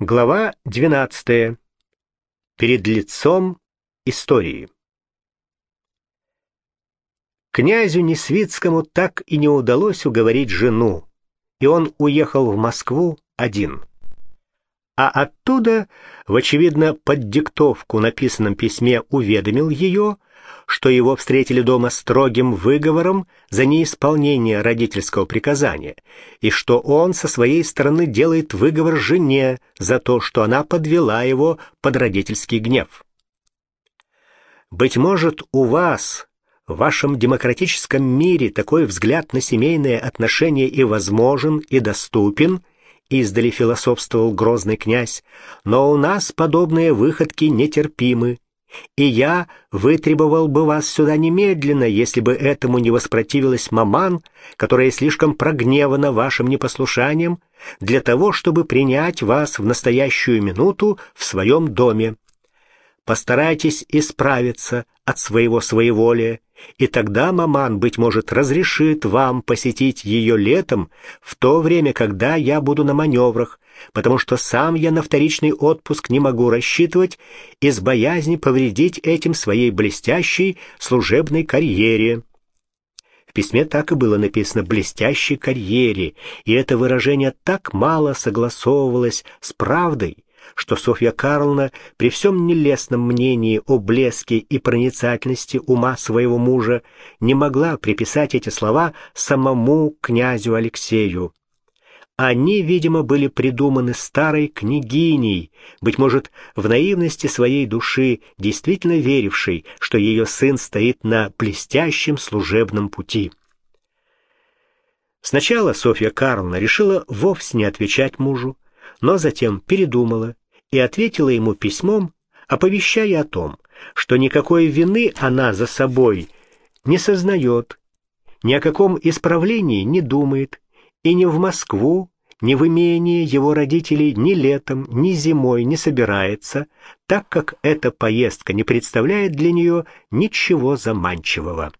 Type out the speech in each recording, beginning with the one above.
Глава 12. Перед лицом истории. Князю Несвицкому так и не удалось уговорить жену, и он уехал в Москву один. А оттуда, в очевидно под диктовку написанном письме уведомил ее, что его встретили дома строгим выговором за неисполнение родительского приказания, и что он со своей стороны делает выговор жене за то, что она подвела его под родительский гнев. Быть может, у вас, в вашем демократическом мире, такой взгляд на семейные отношения и возможен, и доступен, издали философствовал грозный князь, но у нас подобные выходки нетерпимы, и я вытребовал бы вас сюда немедленно, если бы этому не воспротивилась маман, которая слишком прогневана вашим непослушанием, для того, чтобы принять вас в настоящую минуту в своем доме. Постарайтесь исправиться от своего своеволия, и тогда маман, быть может, разрешит вам посетить ее летом, в то время, когда я буду на маневрах, потому что сам я на вторичный отпуск не могу рассчитывать из боязни повредить этим своей блестящей служебной карьере. В письме так и было написано «блестящей карьере», и это выражение так мало согласовывалось с правдой, что Софья Карловна при всем нелестном мнении о блеске и проницательности ума своего мужа не могла приписать эти слова самому князю Алексею. Они, видимо, были придуманы старой княгиней, быть может, в наивности своей души, действительно верившей, что ее сын стоит на блестящем служебном пути. Сначала Софья Карловна решила вовсе не отвечать мужу, но затем передумала и ответила ему письмом, оповещая о том, что никакой вины она за собой не сознает, ни о каком исправлении не думает, и ни в Москву, ни в имение его родителей ни летом, ни зимой не собирается, так как эта поездка не представляет для нее ничего заманчивого.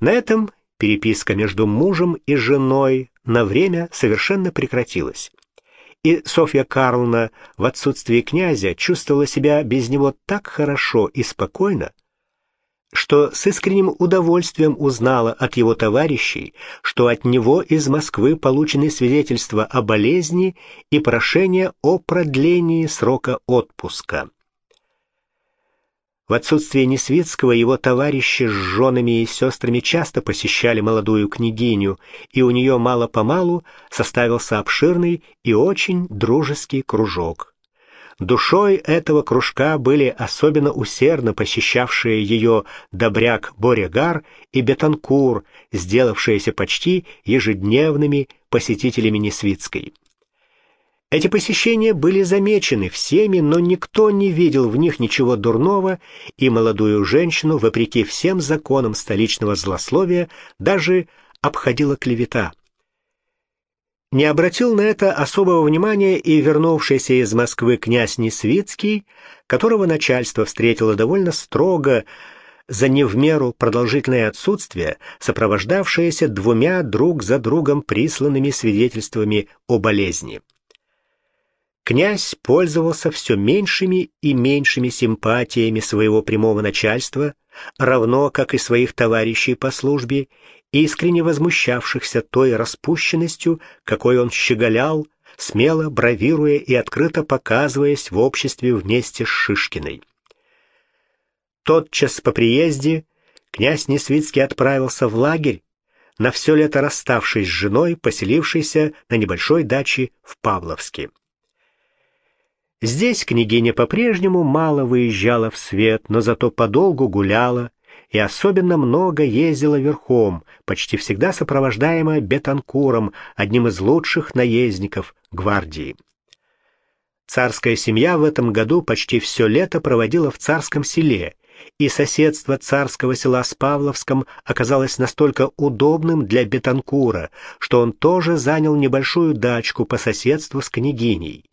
На этом переписка между мужем и женой на время совершенно прекратилась. И Софья Карловна в отсутствии князя чувствовала себя без него так хорошо и спокойно, что с искренним удовольствием узнала от его товарищей, что от него из Москвы получены свидетельства о болезни и прошение о продлении срока отпуска. В отсутствие Несвицкого его товарищи с женами и сестрами часто посещали молодую княгиню, и у нее мало-помалу составился обширный и очень дружеский кружок. Душой этого кружка были особенно усердно посещавшие ее добряк Борегар и Бетанкур, сделавшиеся почти ежедневными посетителями Несвицкой. Эти посещения были замечены всеми, но никто не видел в них ничего дурного, и молодую женщину, вопреки всем законам столичного злословия, даже обходила клевета. Не обратил на это особого внимания и вернувшийся из Москвы князь Несвицкий, которого начальство встретило довольно строго за не в меру продолжительное отсутствие, сопровождавшееся двумя друг за другом присланными свидетельствами о болезни. Князь пользовался все меньшими и меньшими симпатиями своего прямого начальства, равно как и своих товарищей по службе, искренне возмущавшихся той распущенностью, какой он щеголял, смело бравируя и открыто показываясь в обществе вместе с Шишкиной. Тотчас по приезде князь Несвицкий отправился в лагерь, на все лето расставшись с женой, поселившейся на небольшой даче в Павловске. Здесь княгиня по-прежнему мало выезжала в свет, но зато подолгу гуляла, и особенно много ездила верхом, почти всегда сопровождаемая Бетанкуром, одним из лучших наездников гвардии. Царская семья в этом году почти все лето проводила в царском селе, и соседство царского села с Павловском оказалось настолько удобным для Бетанкура, что он тоже занял небольшую дачку по соседству с княгиней.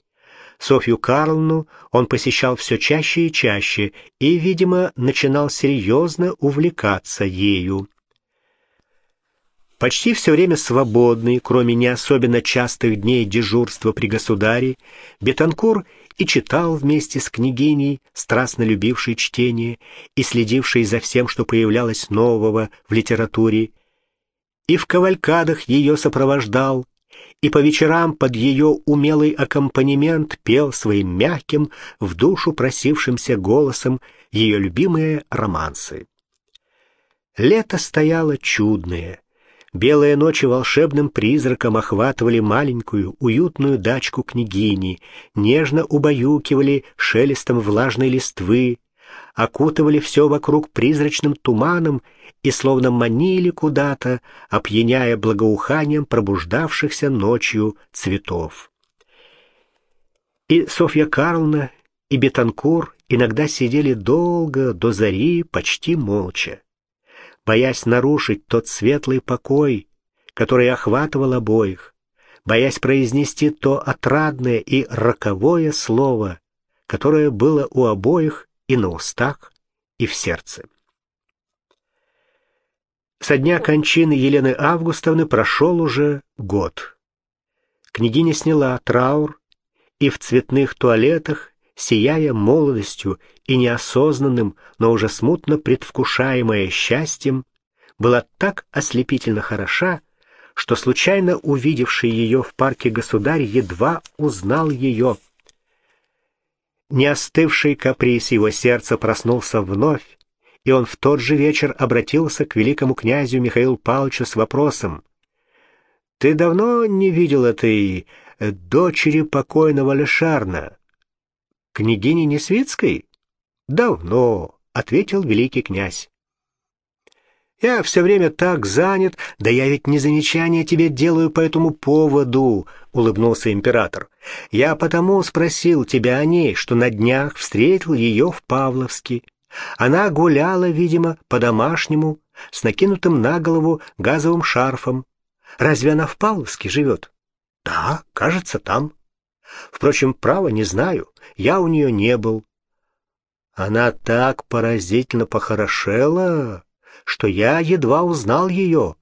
Софью Карловну он посещал все чаще и чаще и, видимо, начинал серьезно увлекаться ею. Почти все время свободный, кроме не особенно частых дней дежурства при государе, Бетанкур и читал вместе с княгиней, страстно любившей чтение и следившей за всем, что появлялось нового в литературе, и в кавалькадах ее сопровождал, и по вечерам под ее умелый аккомпанемент пел своим мягким, в душу просившимся голосом ее любимые романсы. Лето стояло чудное. Белые ночи волшебным призраком охватывали маленькую, уютную дачку княгини, нежно убаюкивали шелестом влажной листвы, окутывали все вокруг призрачным туманом и словно манили куда-то, опьяняя благоуханием пробуждавшихся ночью цветов. И Софья Карловна, и Бетанкур иногда сидели долго, до зари, почти молча. Боясь нарушить тот светлый покой, который охватывал обоих, боясь произнести то отрадное и роковое слово, которое было у обоих и на устах, и в сердце. Со дня кончины Елены Августовны прошел уже год. Княгиня сняла траур и в цветных туалетах, сияя молодостью и неосознанным, но уже смутно предвкушаемое счастьем, была так ослепительно хороша, что случайно увидевший ее в парке государь едва узнал ее. Не остывший каприз его сердца проснулся вновь, и он в тот же вечер обратился к великому князю Михаилу Павловичу с вопросом. «Ты давно не видел этой э, дочери покойного Лешарна?» «Княгини Несвицкой?» «Давно», — ответил великий князь. «Я все время так занят, да я ведь не замечания тебе делаю по этому поводу», — улыбнулся император. «Я потому спросил тебя о ней, что на днях встретил ее в Павловске. Она гуляла, видимо, по-домашнему, с накинутым на голову газовым шарфом. Разве она в Павловске живет? Да, кажется, там. Впрочем, право не знаю, я у нее не был. Она так поразительно похорошела, что я едва узнал ее.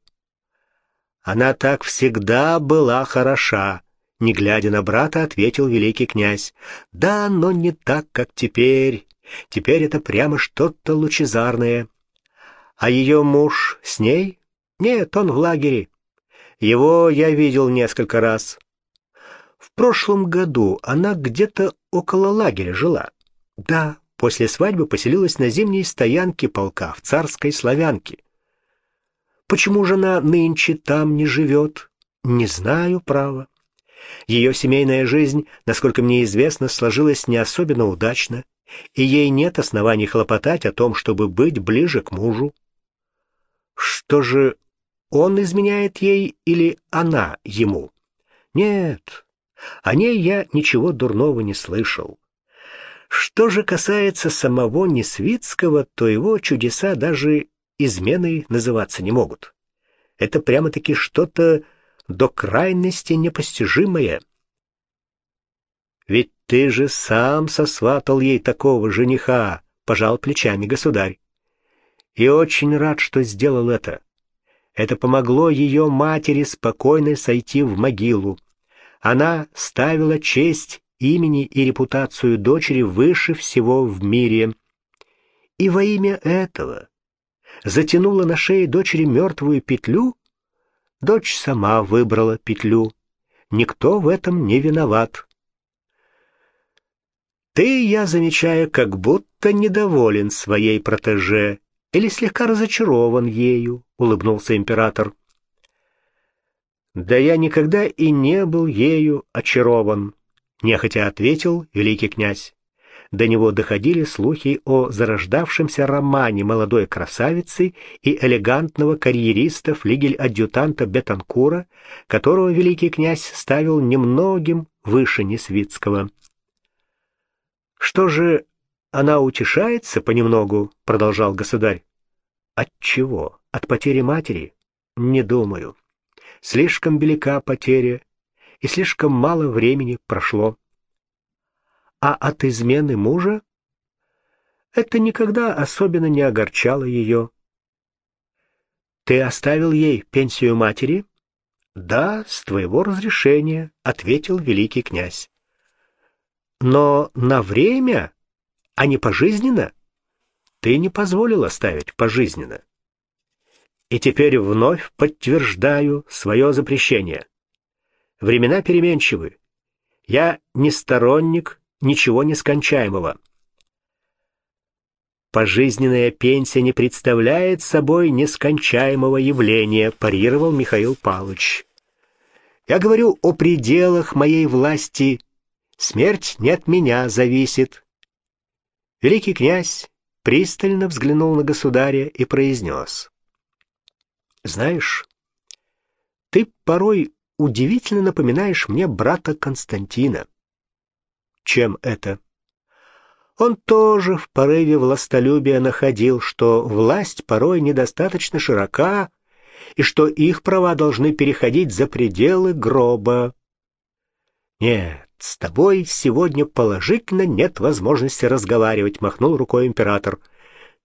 Она так всегда была хороша, не глядя на брата, ответил великий князь. Да, но не так, как теперь. Теперь это прямо что-то лучезарное. А ее муж с ней? Нет, он в лагере. Его я видел несколько раз. В прошлом году она где-то около лагеря жила. Да, после свадьбы поселилась на зимней стоянке полка в царской славянке. Почему же она нынче там не живет? Не знаю, право. Ее семейная жизнь, насколько мне известно, сложилась не особенно удачно и ей нет оснований хлопотать о том, чтобы быть ближе к мужу. Что же, он изменяет ей или она ему? Нет, о ней я ничего дурного не слышал. Что же касается самого Несвицкого, то его чудеса даже изменой называться не могут. Это прямо-таки что-то до крайности непостижимое. Ведь ты же сам сосватал ей такого жениха, пожал плечами государь. И очень рад, что сделал это. Это помогло ее матери спокойно сойти в могилу. Она ставила честь имени и репутацию дочери выше всего в мире. И во имя этого затянула на шее дочери мертвую петлю. Дочь сама выбрала петлю. Никто в этом не виноват. Ты, я замечаю, как будто недоволен своей протеже или слегка разочарован ею, улыбнулся император. Да я никогда и не был ею очарован, нехотя ответил великий князь. До него доходили слухи о зарождавшемся романе молодой красавицы и элегантного карьериста флигель-адъютанта Бетанкура, которого великий князь ставил немногим выше Несвицкого. Что же, она утешается понемногу, продолжал государь. От чего? От потери матери? Не думаю. Слишком велика потеря, и слишком мало времени прошло. А от измены мужа? Это никогда особенно не огорчало ее. Ты оставил ей пенсию матери? Да, с твоего разрешения, ответил великий князь. Но на время, а не пожизненно? Ты не позволил оставить пожизненно. И теперь вновь подтверждаю свое запрещение. Времена переменчивы. Я не сторонник ничего нескончаемого. Пожизненная пенсия не представляет собой нескончаемого явления, парировал Михаил Павлович. Я говорю о пределах моей власти. Смерть не от меня зависит. Великий князь пристально взглянул на государя и произнес. «Знаешь, ты порой удивительно напоминаешь мне брата Константина. Чем это? Он тоже в порыве властолюбия находил, что власть порой недостаточно широка и что их права должны переходить за пределы гроба. Нет, с тобой сегодня положительно нет возможности разговаривать, махнул рукой император.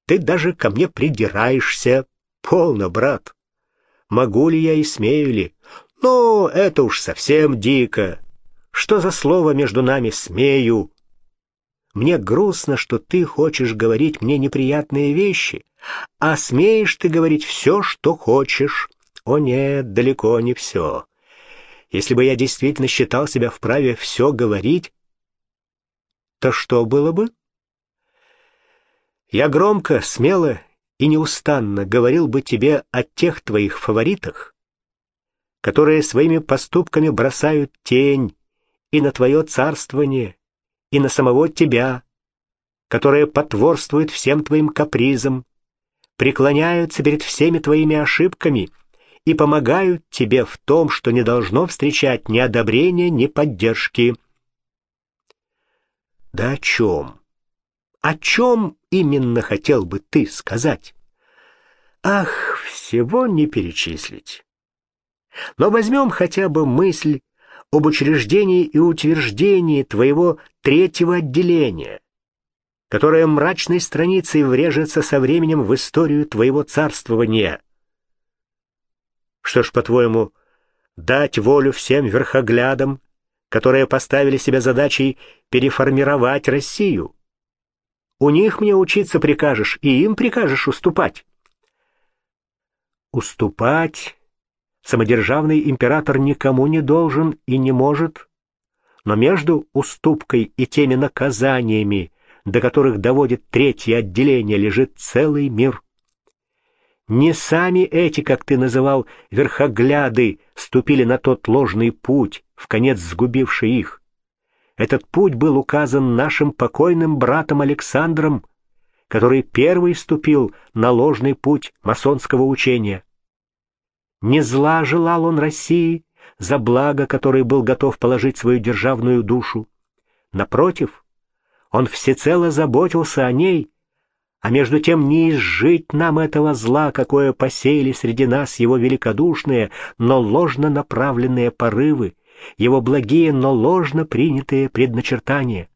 Ты даже ко мне придираешься. Полно, брат. Могу ли я и смею ли? Ну, это уж совсем дико. Что за слово между нами «смею»? Мне грустно, что ты хочешь говорить мне неприятные вещи, а смеешь ты говорить все, что хочешь. О нет, далеко не все. Если бы я действительно считал себя вправе все говорить, то что было бы? Я громко, смело и неустанно говорил бы тебе о тех твоих фаворитах, которые своими поступками бросают тень и на твое царствование, и на самого тебя, которые потворствуют всем твоим капризам, преклоняются перед всеми твоими ошибками и помогают тебе в том, что не должно встречать ни одобрения, ни поддержки. Да о чем? О чем именно хотел бы ты сказать? Ах, всего не перечислить. Но возьмем хотя бы мысль об учреждении и утверждении твоего третьего отделения, которое мрачной страницей врежется со временем в историю твоего царствования. Что ж, по-твоему, дать волю всем верхоглядам, которые поставили себе задачей переформировать Россию? У них мне учиться прикажешь, и им прикажешь уступать. Уступать самодержавный император никому не должен и не может, но между уступкой и теми наказаниями, до которых доводит третье отделение, лежит целый мир. Не сами эти, как ты называл, верхогляды, ступили на тот ложный путь, в конец сгубивший их. Этот путь был указан нашим покойным братом Александром, который первый ступил на ложный путь масонского учения. Не зла желал он России, за благо, которое был готов положить свою державную душу. Напротив, он всецело заботился о ней, а между тем не изжить нам этого зла, какое посеяли среди нас его великодушные, но ложно направленные порывы, его благие, но ложно принятые предначертания.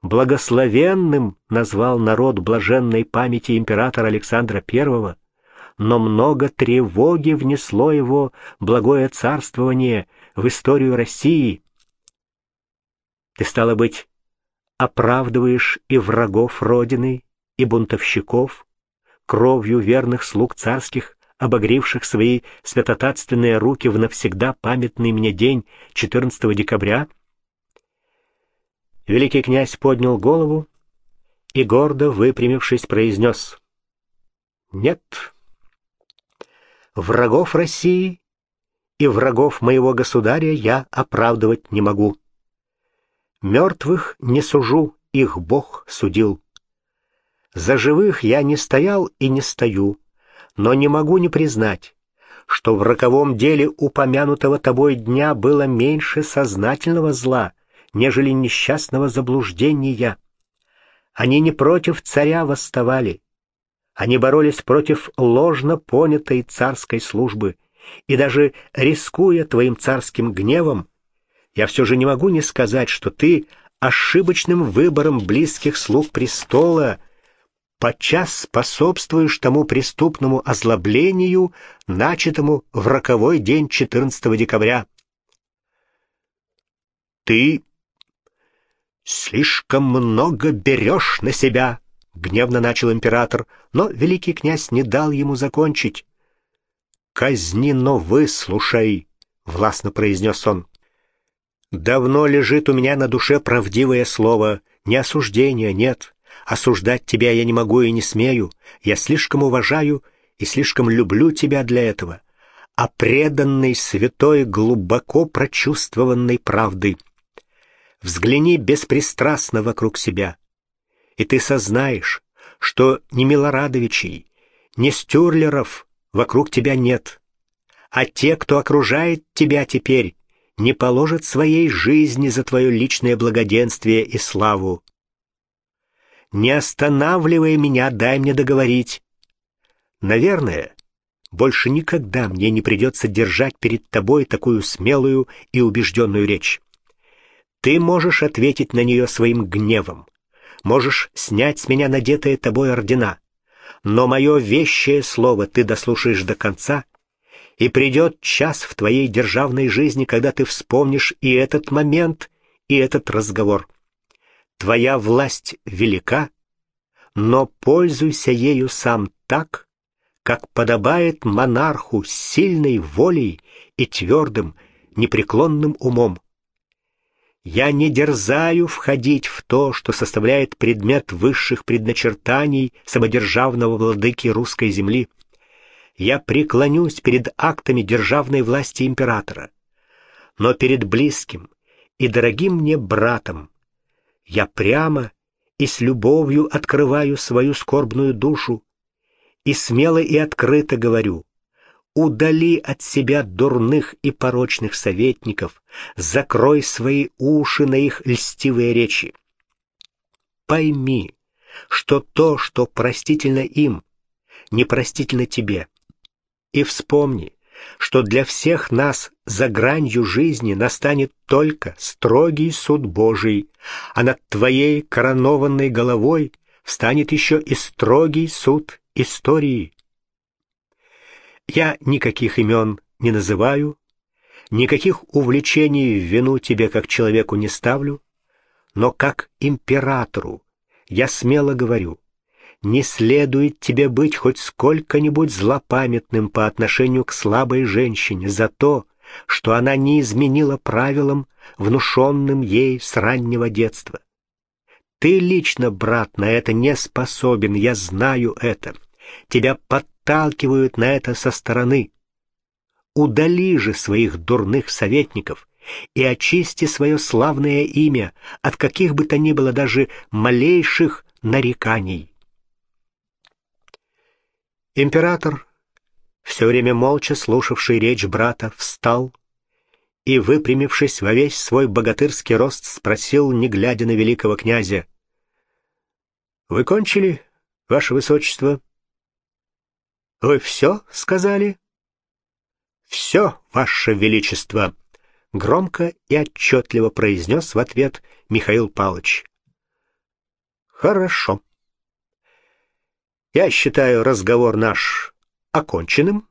Благословенным назвал народ блаженной памяти императора Александра I, но много тревоги внесло его благое царствование в историю России. Ты, стало быть, оправдываешь и врагов Родины, и бунтовщиков, кровью верных слуг царских, обогревших свои святотатственные руки в навсегда памятный мне день 14 декабря? Великий князь поднял голову и, гордо выпрямившись, произнес «Нет». Врагов России и врагов моего государя я оправдывать не могу. Мертвых не сужу, их Бог судил. За живых я не стоял и не стою, но не могу не признать, что в роковом деле упомянутого тобой дня было меньше сознательного зла, нежели несчастного заблуждения. Они не против царя восставали, они боролись против ложно понятой царской службы, и даже рискуя твоим царским гневом, я все же не могу не сказать, что ты ошибочным выбором близких слуг престола подчас способствуешь тому преступному озлоблению, начатому в роковой день 14 декабря. Ты слишком много берешь на себя, гневно начал император, но великий князь не дал ему закончить. Казни, но выслушай, властно произнес он. Давно лежит у меня на душе правдивое слово, не осуждения, нет. Осуждать тебя я не могу и не смею. Я слишком уважаю и слишком люблю тебя для этого. А преданной святой глубоко прочувствованной правды. Взгляни беспристрастно вокруг себя, и ты сознаешь, что ни Милорадовичей, ни Стюрлеров вокруг тебя нет, а те, кто окружает тебя теперь, не положат своей жизни за твое личное благоденствие и славу. Не останавливай меня, дай мне договорить. Наверное, больше никогда мне не придется держать перед тобой такую смелую и убежденную речь. Ты можешь ответить на нее своим гневом, можешь снять с меня надетые тобой ордена, но мое вещее слово ты дослушаешь до конца, и придет час в твоей державной жизни, когда ты вспомнишь и этот момент, и этот разговор. Твоя власть велика, но пользуйся ею сам так, как подобает монарху сильной волей и твердым, непреклонным умом. Я не дерзаю входить в то, что составляет предмет высших предначертаний самодержавного владыки русской земли. Я преклонюсь перед актами державной власти императора. Но перед близким и дорогим мне братом я прямо и с любовью открываю свою скорбную душу и смело и открыто говорю, Удали от себя дурных и порочных советников, закрой свои уши на их льстивые речи. Пойми, что то, что простительно им, непростительно тебе. И вспомни, что для всех нас за гранью жизни настанет только строгий суд Божий, а над твоей коронованной головой встанет еще и строгий суд истории. Я никаких имен не называю, никаких увлечений в вину тебе как человеку не ставлю, но как императору я смело говорю, не следует тебе быть хоть сколько-нибудь злопамятным по отношению к слабой женщине за то, что она не изменила правилам, внушенным ей с раннего детства. Ты лично, брат, на это не способен, я знаю это. Тебя подталкивают подталкивают на это со стороны. Удали же своих дурных советников и очисти свое славное имя от каких бы то ни было даже малейших нареканий. Император, все время молча слушавший речь брата, встал и, выпрямившись во весь свой богатырский рост, спросил, не глядя на великого князя, «Вы кончили, ваше высочество?» Вы все сказали? Все, ваше величество, громко и отчетливо произнес в ответ Михаил Павлович. Хорошо. Я считаю разговор наш оконченным.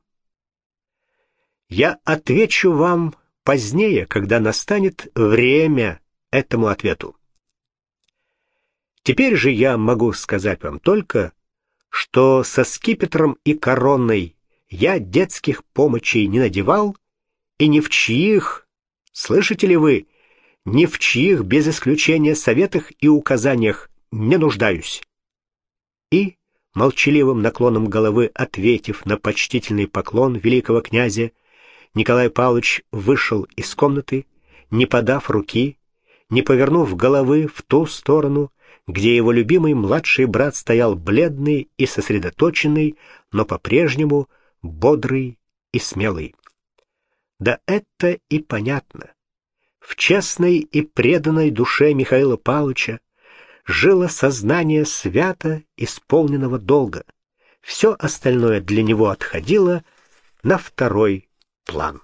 Я отвечу вам позднее, когда настанет время этому ответу. Теперь же я могу сказать вам только, что со скипетром и короной я детских помощей не надевал и ни в чьих, слышите ли вы, ни в чьих без исключения советах и указаниях не нуждаюсь. И, молчаливым наклоном головы ответив на почтительный поклон великого князя, Николай Павлович вышел из комнаты, не подав руки, не повернув головы в ту сторону, где его любимый младший брат стоял бледный и сосредоточенный, но по-прежнему бодрый и смелый. Да это и понятно. В честной и преданной душе Михаила Павловича жило сознание свято исполненного долга. Все остальное для него отходило на второй план.